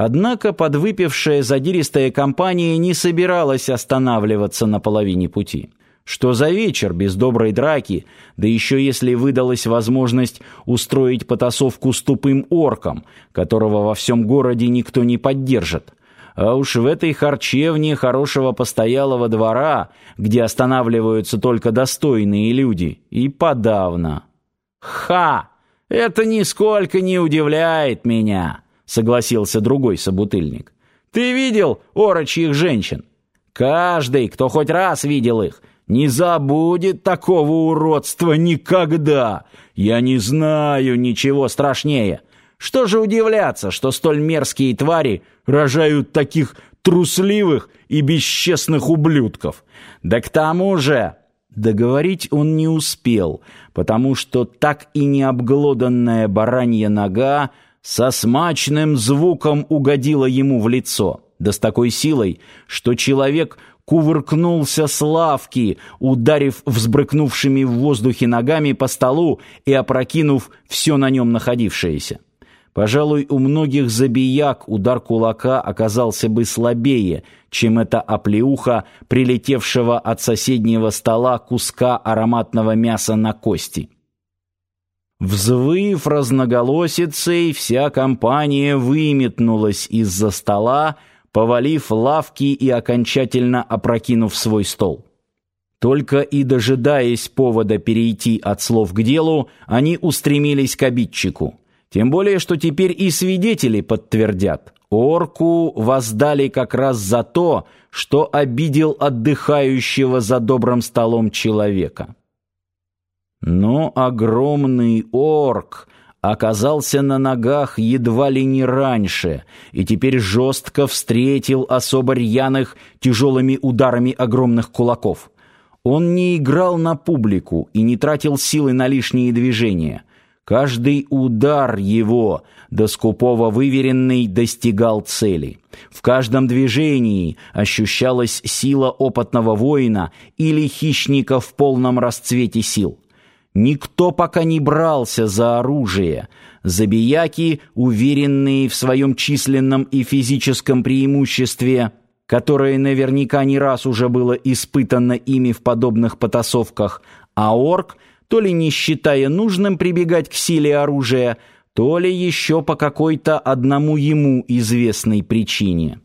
Однако подвыпившая задиристая компания не собиралась останавливаться на половине пути. Что за вечер без доброй драки, да еще если выдалась возможность устроить потасовку с тупым орком, которого во всем городе никто не поддержит. А уж в этой харчевне хорошего постоялого двора, где останавливаются только достойные люди, и подавно. «Ха! Это нисколько не удивляет меня!» Согласился другой собутыльник. Ты видел орочьих женщин? Каждый, кто хоть раз видел их, не забудет такого уродства никогда. Я не знаю ничего страшнее. Что же удивляться, что столь мерзкие твари рожают таких трусливых и бесчестных ублюдков? Да к тому же... Договорить он не успел, потому что так и не обглоданная баранья нога со смачным звуком угодила ему в лицо, да с такой силой, что человек кувыркнулся с лавки, ударив взбрыкнувшими в воздухе ногами по столу и опрокинув все на нем находившееся. Пожалуй, у многих забияк удар кулака оказался бы слабее, чем эта оплеуха, прилетевшего от соседнего стола куска ароматного мяса на кости. Взвыв разноголосицей, вся компания выметнулась из-за стола, повалив лавки и окончательно опрокинув свой стол. Только и дожидаясь повода перейти от слов к делу, они устремились к обидчику. Тем более, что теперь и свидетели подтвердят. Орку воздали как раз за то, что обидел отдыхающего за добрым столом человека. Но огромный орк оказался на ногах едва ли не раньше и теперь жестко встретил особо рьяных тяжелыми ударами огромных кулаков. Он не играл на публику и не тратил силы на лишние движения. Каждый удар его, до скупого выверенный, достигал цели. В каждом движении ощущалась сила опытного воина или хищника в полном расцвете сил. Никто пока не брался за оружие. Забияки, уверенные в своем численном и физическом преимуществе, которое наверняка не раз уже было испытано ими в подобных потасовках, а орк, то ли не считая нужным прибегать к силе оружия, то ли еще по какой-то одному ему известной причине.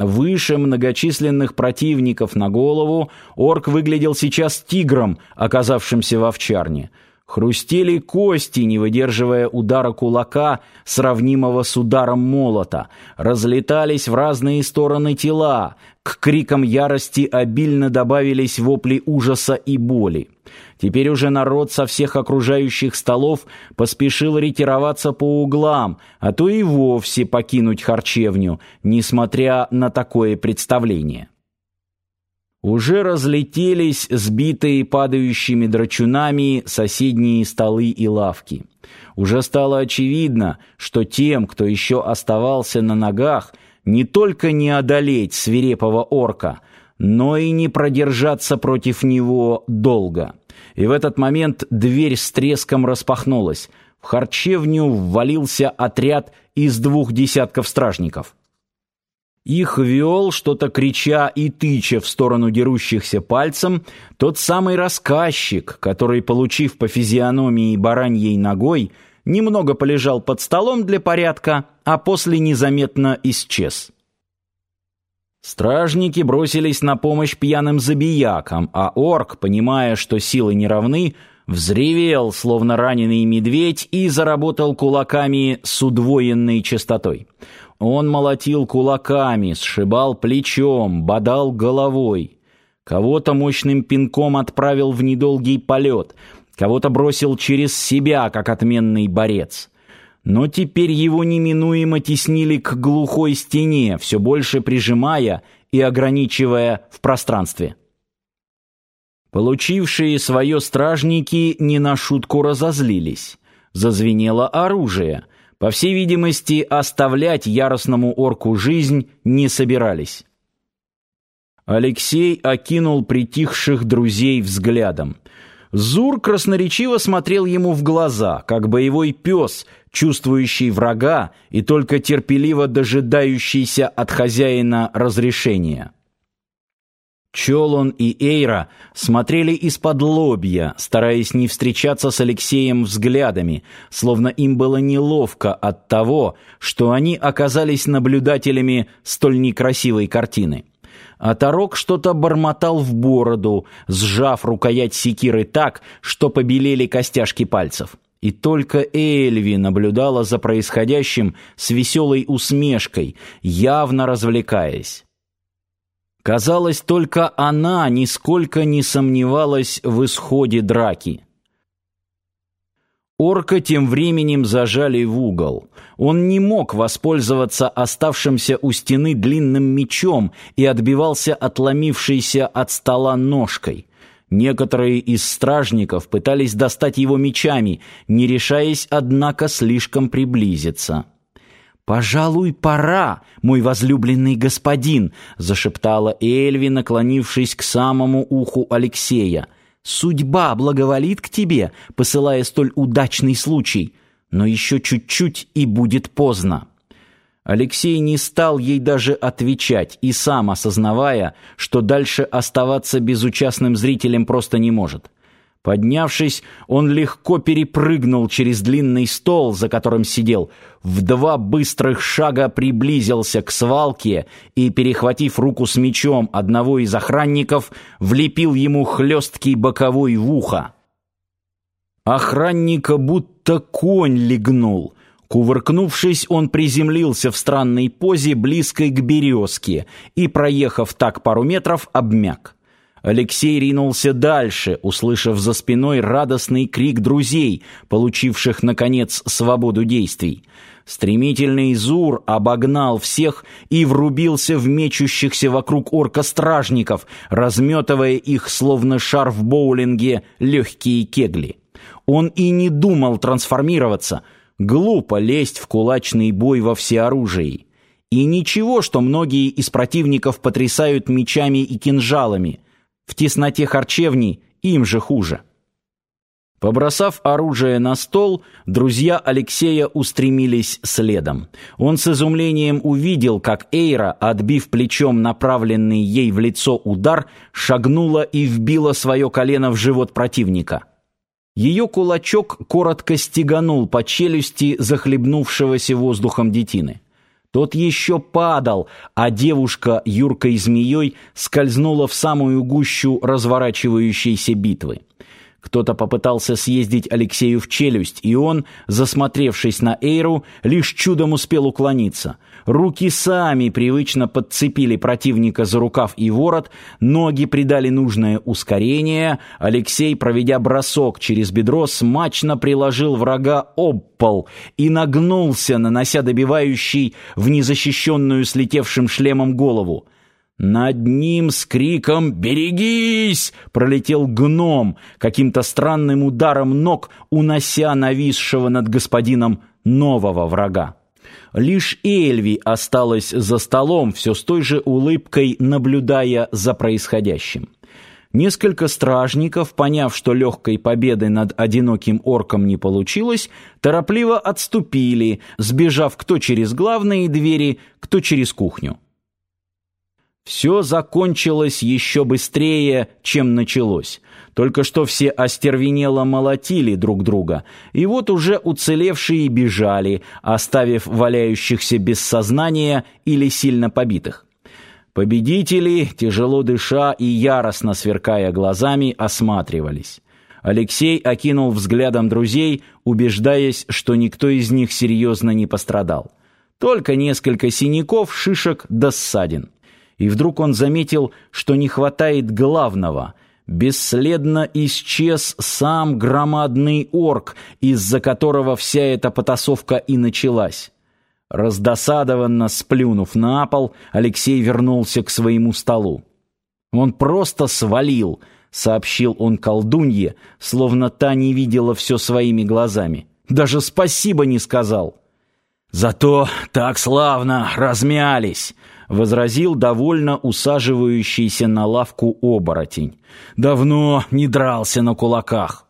Выше многочисленных противников на голову орк выглядел сейчас тигром, оказавшимся в овчарне. Хрустели кости, не выдерживая удара кулака, сравнимого с ударом молота. Разлетались в разные стороны тела. К крикам ярости обильно добавились вопли ужаса и боли. Теперь уже народ со всех окружающих столов поспешил ретироваться по углам, а то и вовсе покинуть харчевню, несмотря на такое представление. Уже разлетелись сбитые падающими драчунами соседние столы и лавки. Уже стало очевидно, что тем, кто еще оставался на ногах, не только не одолеть свирепого орка, но и не продержаться против него долго. И в этот момент дверь с треском распахнулась. В харчевню ввалился отряд из двух десятков стражников. Их вел, что-то крича и тыча в сторону дерущихся пальцем, тот самый рассказчик, который, получив по физиономии бараньей ногой, немного полежал под столом для порядка, а после незаметно исчез. Стражники бросились на помощь пьяным забиякам, а орк, понимая, что силы не равны, взревел, словно раненый медведь, и заработал кулаками с удвоенной частотой. Он молотил кулаками, сшибал плечом, бодал головой. Кого-то мощным пинком отправил в недолгий полет, кого-то бросил через себя, как отменный борец. Но теперь его неминуемо теснили к глухой стене, все больше прижимая и ограничивая в пространстве. Получившие свое стражники не на шутку разозлились. Зазвенело оружие — по всей видимости, оставлять яростному орку жизнь не собирались. Алексей окинул притихших друзей взглядом. Зур красноречиво смотрел ему в глаза, как боевой пес, чувствующий врага и только терпеливо дожидающийся от хозяина разрешения. Чолон и Эйра смотрели из-под лобья, стараясь не встречаться с Алексеем взглядами, словно им было неловко от того, что они оказались наблюдателями столь некрасивой картины. А Тарок что-то бормотал в бороду, сжав рукоять секиры так, что побелели костяшки пальцев. И только Эльви наблюдала за происходящим с веселой усмешкой, явно развлекаясь. Казалось, только она нисколько не сомневалась в исходе драки. Орка тем временем зажали в угол. Он не мог воспользоваться оставшимся у стены длинным мечом и отбивался отломившейся от стола ножкой. Некоторые из стражников пытались достать его мечами, не решаясь, однако, слишком приблизиться. «Пожалуй, пора, мой возлюбленный господин», — зашептала Эльви, наклонившись к самому уху Алексея. «Судьба благоволит к тебе, посылая столь удачный случай, но еще чуть-чуть и будет поздно». Алексей не стал ей даже отвечать и сам осознавая, что дальше оставаться безучастным зрителем просто не может. Поднявшись, он легко перепрыгнул через длинный стол, за которым сидел, в два быстрых шага приблизился к свалке и, перехватив руку с мечом одного из охранников, влепил ему хлесткий боковой в ухо. Охранника будто конь легнул. Кувыркнувшись, он приземлился в странной позе, близкой к березке, и, проехав так пару метров, обмяк. Алексей ринулся дальше, услышав за спиной радостный крик друзей, получивших, наконец, свободу действий. Стремительный Зур обогнал всех и врубился в мечущихся вокруг орка стражников, разметывая их, словно шар в боулинге, легкие кегли. Он и не думал трансформироваться. Глупо лезть в кулачный бой во всеоружии. И ничего, что многие из противников потрясают мечами и кинжалами – в тесноте харчевни им же хуже. Побросав оружие на стол, друзья Алексея устремились следом. Он с изумлением увидел, как Эйра, отбив плечом направленный ей в лицо удар, шагнула и вбила свое колено в живот противника. Ее кулачок коротко стеганул по челюсти захлебнувшегося воздухом детины. Тот еще падал, а девушка юркой змеей скользнула в самую гущу разворачивающейся битвы. Кто-то попытался съездить Алексею в челюсть, и он, засмотревшись на Эйру, лишь чудом успел уклониться. Руки сами привычно подцепили противника за рукав и ворот, ноги придали нужное ускорение. Алексей, проведя бросок через бедро, смачно приложил врага об пол и нагнулся, нанося добивающий в незащищенную слетевшим шлемом голову. Над ним с криком «Берегись!» пролетел гном, каким-то странным ударом ног унося нависшего над господином нового врага. Лишь Эльви осталась за столом, все с той же улыбкой наблюдая за происходящим. Несколько стражников, поняв, что легкой победы над одиноким орком не получилось, торопливо отступили, сбежав кто через главные двери, кто через кухню. Все закончилось еще быстрее, чем началось. Только что все остервенело молотили друг друга, и вот уже уцелевшие бежали, оставив валяющихся без сознания или сильно побитых. Победители, тяжело дыша и яростно сверкая глазами, осматривались. Алексей окинул взглядом друзей, убеждаясь, что никто из них серьезно не пострадал. Только несколько синяков, шишек да ссадин и вдруг он заметил, что не хватает главного. Бесследно исчез сам громадный орк, из-за которого вся эта потасовка и началась. Раздосадованно сплюнув на пол, Алексей вернулся к своему столу. «Он просто свалил», — сообщил он колдунье, словно та не видела все своими глазами. «Даже спасибо не сказал». «Зато так славно размялись», возразил довольно усаживающийся на лавку оборотень. Давно не дрался на кулаках.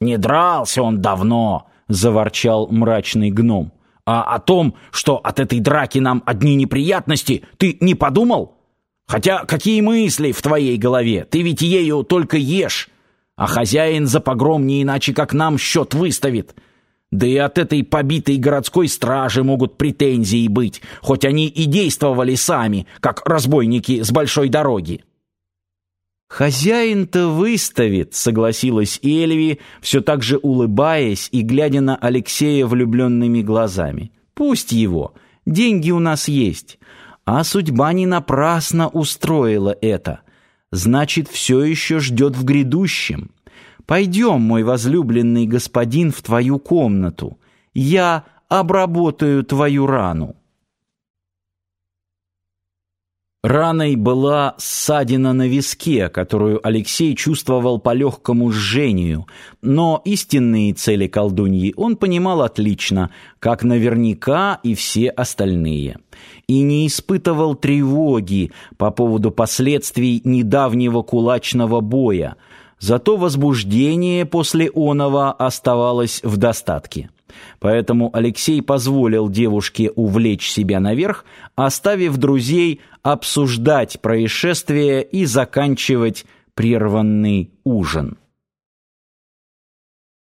Не дрался он давно, заворчал мрачный гном. «А о том, что от этой драки нам одни неприятности, ты не подумал? Хотя какие мысли в твоей голове? Ты ведь ею только ешь, а хозяин за погром не иначе как нам счет выставит». Да и от этой побитой городской стражи могут претензии быть, хоть они и действовали сами, как разбойники с большой дороги. «Хозяин-то выставит», — согласилась Эльви, все так же улыбаясь и глядя на Алексея влюбленными глазами. «Пусть его. Деньги у нас есть. А судьба не напрасно устроила это. Значит, все еще ждет в грядущем. Пойдем, мой возлюбленный господин, в твою комнату. Я обработаю твою рану». Раной была ссадина на виске, которую Алексей чувствовал по легкому жжению, но истинные цели колдуньи он понимал отлично, как наверняка и все остальные, и не испытывал тревоги по поводу последствий недавнего кулачного боя, зато возбуждение после оного оставалось в достатке. Поэтому Алексей позволил девушке увлечь себя наверх, оставив друзей обсуждать происшествие и заканчивать прерванный ужин.